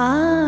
Ah.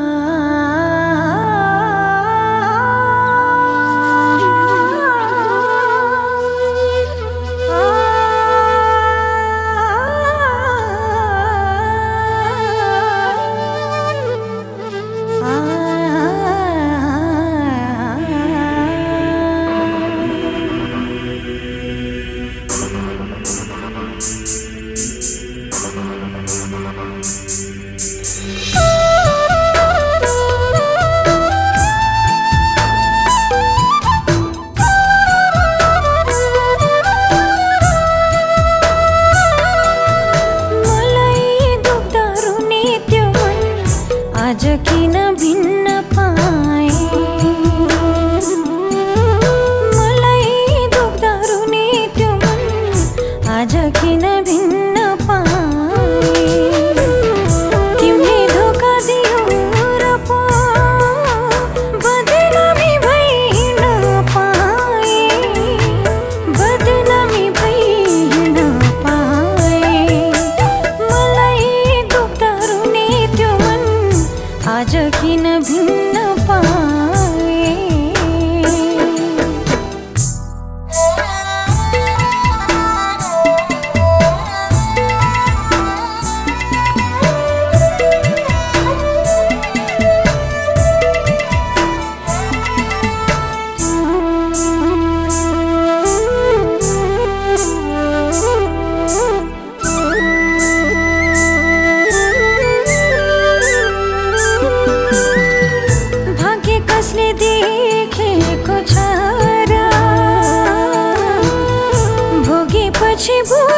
去不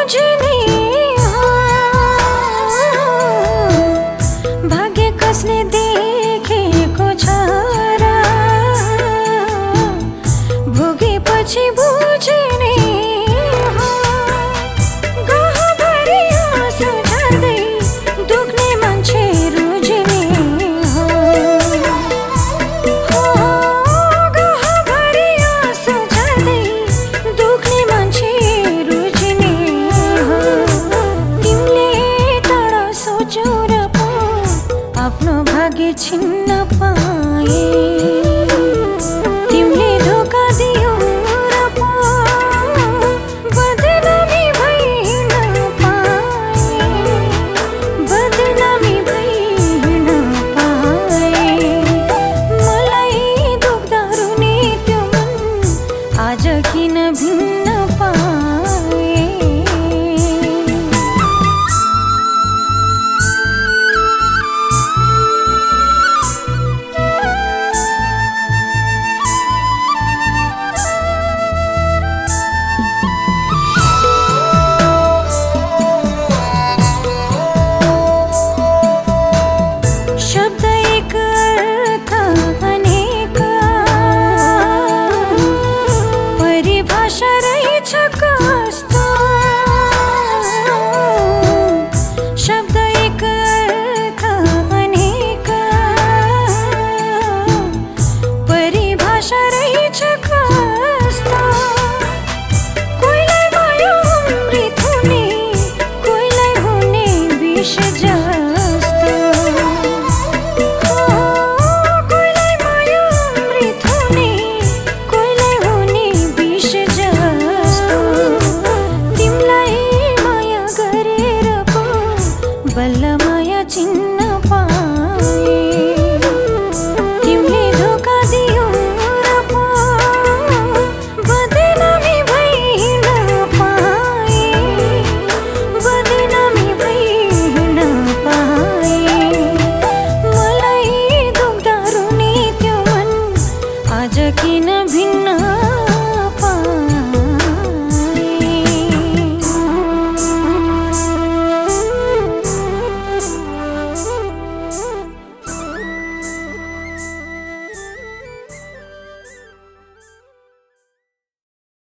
भाग्य छिन्न पाए